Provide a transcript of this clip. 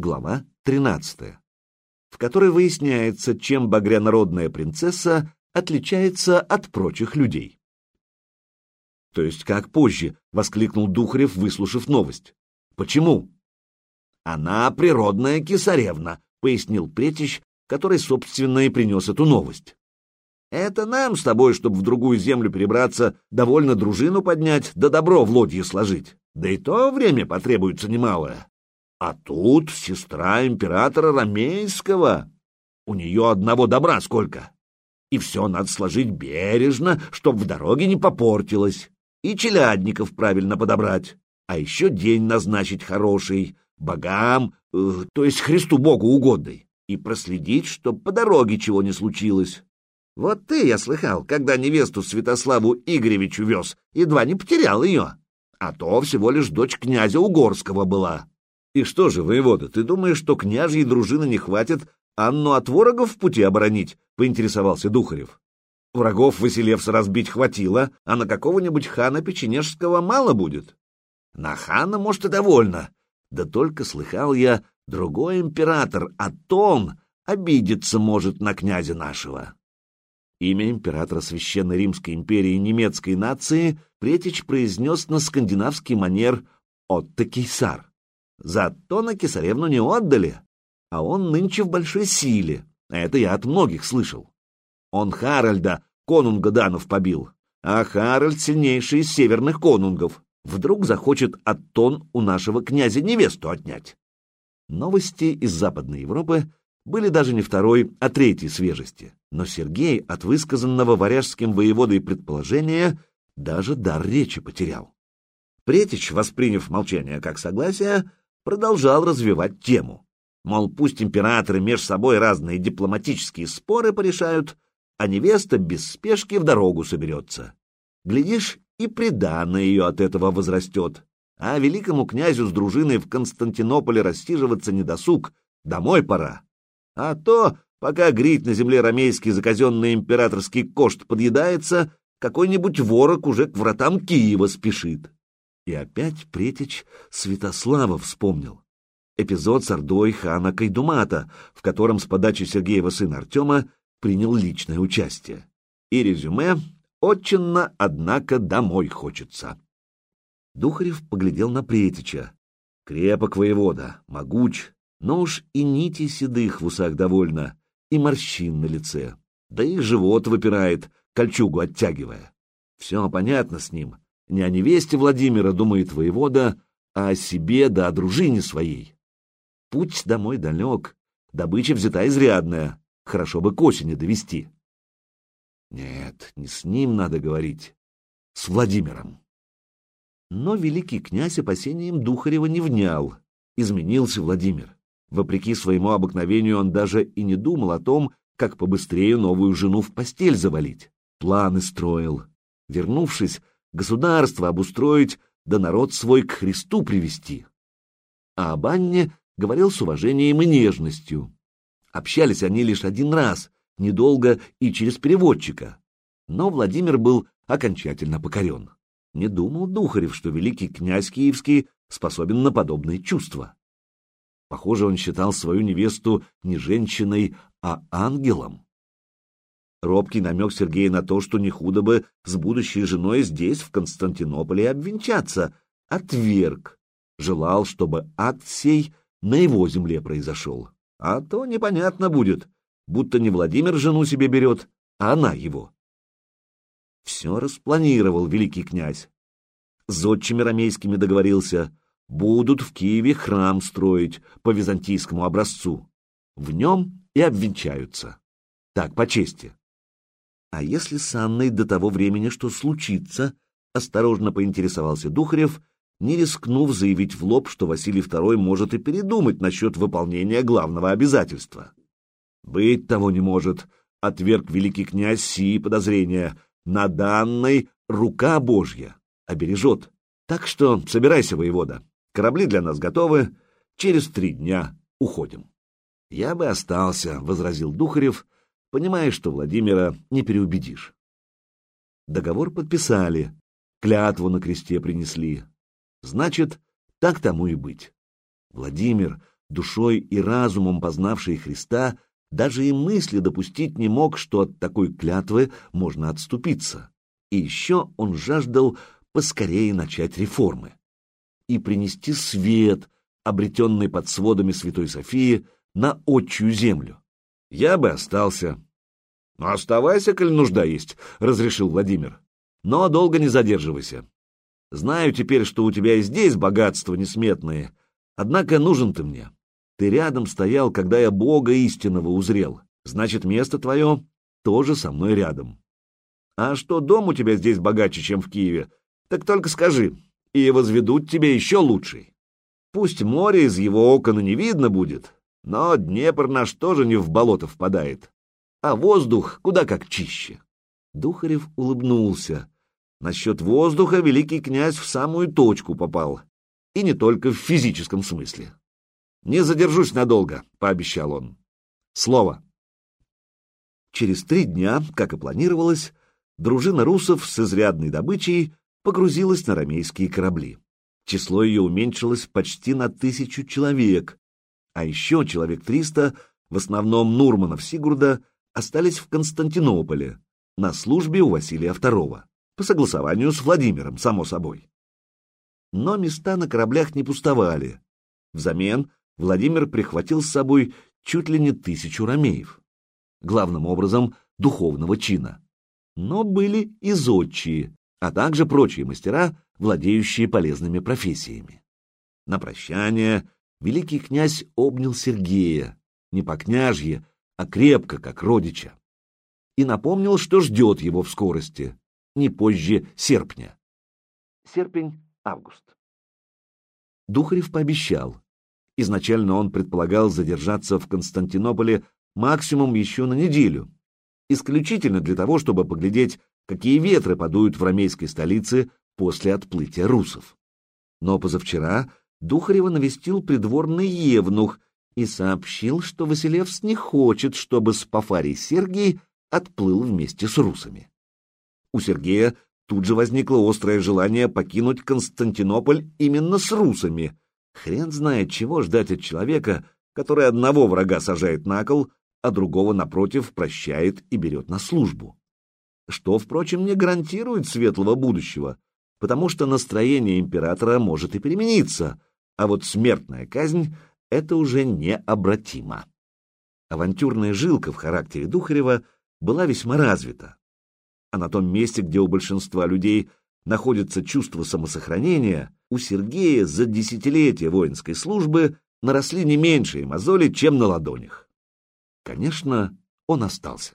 глава 13, в которой выясняется, чем багрянародная принцесса отличается от прочих людей. То есть как позже, — воскликнул Духарев, выслушав новость. Почему? Она природная кесаревна, — пояснил Претич, который, собственно, и принес эту новость. Это нам с тобой, чтобы в другую землю перебраться, довольно дружину поднять, да добро в лодье сложить. Да и то время потребуется немалое. А тут сестра императора Ромейского. У нее одного добра сколько. И все надо сложить бережно, чтоб в дороге не попортилось. И челядников правильно подобрать. А еще день назначить хороший, богам, э, то есть Христу Богу угодный. И проследить, чтоб по дороге чего не случилось. Вот ты, я слыхал, когда невесту Святославу Игоревичу вез, едва не потерял ее. А то всего лишь дочь князя Угорского была. И что же, воевода, ты думаешь, что княжьей дружины не хватит Анну от ворогов в пути оборонить? — поинтересовался Духарев. Врагов Василевса разбить хватило, а на какого-нибудь хана Печенежского мало будет. На хана, может, и довольно. Да только слыхал я, другой император, Атон, обидеться может на князя нашего. Имя императора Священной Римской империи немецкой нации Претич произнес на скандинавский манер «Отто Кейсар». Зато на кесаревну не отдали, а он нынче в большой силе, а это я от многих слышал. Он Харальда, конунга Данов, побил, а Харальд сильнейший из северных конунгов. Вдруг захочет Аттон у нашего князя невесту отнять. Новости из Западной Европы были даже не второй, а третьей свежести. Но Сергей от высказанного варяжским воеводой предположения даже дар речи потерял. Претич, восприняв молчание как согласие, продолжал развивать тему. Мол, пусть императоры меж собой разные дипломатические споры порешают, а невеста без спешки в дорогу соберется. Глядишь, и приданное ее от этого возрастет, а великому князю с дружиной в Константинополе рассиживаться не досуг, домой пора. А то, пока грить на земле ромейский заказенный императорский кошт подъедается, какой-нибудь ворог уже к вратам Киева спешит. И опять Претич Святослава вспомнил. Эпизод с Ордой хана Кайдумата, в котором с подачи Сергеева сына Артема принял личное участие. И резюме «Отчинно, однако, домой хочется». Духарев поглядел на Претича. Крепок воевода, могуч, но уж и нити седых в усах довольно, и морщин на лице. Да и живот выпирает, кольчугу оттягивая. Все понятно с ним. Не о невесте Владимира думает воевода, а о себе да о дружине своей. Путь домой далек, добыча взята изрядная, хорошо бы к осени довести. Нет, не с ним надо говорить, с Владимиром. Но великий князь опасением Духарева не внял. Изменился Владимир. Вопреки своему обыкновению он даже и не думал о том, как побыстрее новую жену в постель завалить. Планы строил. Вернувшись, государство обустроить, да народ свой к Христу привести. А об Анне говорил с уважением и нежностью. Общались они лишь один раз, недолго и через переводчика. Но Владимир был окончательно покорен. Не думал Духарев, что великий князь Киевский способен на подобные чувства. Похоже, он считал свою невесту не женщиной, а ангелом. Робкий намек Сергея на то, что не худо бы с будущей женой здесь, в Константинополе, обвенчаться, отверг. Желал, чтобы акт сей на его земле произошел. А то непонятно будет, будто не Владимир жену себе берет, а она его. Все распланировал великий князь. С отчими ромейскими договорился, будут в Киеве храм строить по византийскому образцу. В нем и обвенчаются. Так, по чести. А если с Анной до того времени что случится, осторожно поинтересовался Духарев, не рискнув заявить в лоб, что Василий II может и передумать насчет выполнения главного обязательства. «Быть того не может», — отверг великий князь сии подозрения, — «на данной рука Божья обережет. Так что собирайся, воевода, Корабли для нас готовы. Через три дня уходим. Я бы остался, — возразил Духарев, понимая, что Владимира не переубедишь. Договор подписали, клятву на кресте принесли. Значит, так тому и быть. Владимир, Душой и разумом познавший Христа, даже и мысли допустить не мог, что от такой клятвы можно отступиться. И еще он жаждал поскорее начать реформы и принести свет, обретенный под сводами Святой Софии, на отчую землю. Я бы остался. — Оставайся, коль нужда есть, — разрешил Владимир. — Но долго не задерживайся. Знаю теперь, что у тебя и здесь богатства несметные, однако нужен ты мне. Ты рядом стоял, когда я Бога истинного узрел. Значит, место твое тоже со мной рядом. А что дом у тебя здесь богаче, чем в Киеве, так только скажи, и возведут тебе еще лучший. Пусть море из его окон не видно будет, но Днепр наш тоже не в болото впадает, а воздух куда как чище. Духарев улыбнулся. Насчет воздуха великий князь в самую точку попал, и не только в физическом смысле. «Не задержусь надолго», — пообещал он. «Слово». Через три дня, как и планировалось, дружина русов с изрядной добычей погрузилась на ромейские корабли. Число ее уменьшилось почти на тысячу человек, а еще человек триста, в основном Нурманов Сигурда, остались в Константинополе, на службе у Василия II, по согласованию с Владимиром, само собой. Но места на кораблях не пустовали. Взамен Владимир прихватил с собой чуть ли не тысячу ромеев, главным образом духовного чина. Но были и зодчие, а также прочие мастера, владеющие полезными профессиями. На прощание великий князь обнял Сергея, не по княжье, а крепко, как родича, и напомнил, что ждет его в скорости, не позже серпня. Серпень-август. Духарев пообещал. Изначально он предполагал задержаться в Константинополе максимум еще на неделю, исключительно для того, чтобы поглядеть какие ветры подуют в ромейской столице после отплытия русов. Но позавчера Духарева навестил придворный евнух и сообщил, что Василевс не хочет, чтобы Спафарий Сергий отплыл вместе с русами. У Сергея тут же возникло острое желание покинуть Константинополь именно с русами. Хрен знает, чего ждать от человека, который одного врага сажает на кол, а другого, напротив, прощает и берет на службу что, впрочем, не гарантирует светлого будущего, потому что настроение императора может и перемениться, а вот смертная казнь — это уже необратимо. Авантюрная жилка в характере Духарева была весьма развита, а на том месте, где у большинства людей находится чувство самосохранения, у Сергея за десятилетия воинской службы наросли не меньшие мозоли, чем на ладонях. Конечно, он остался.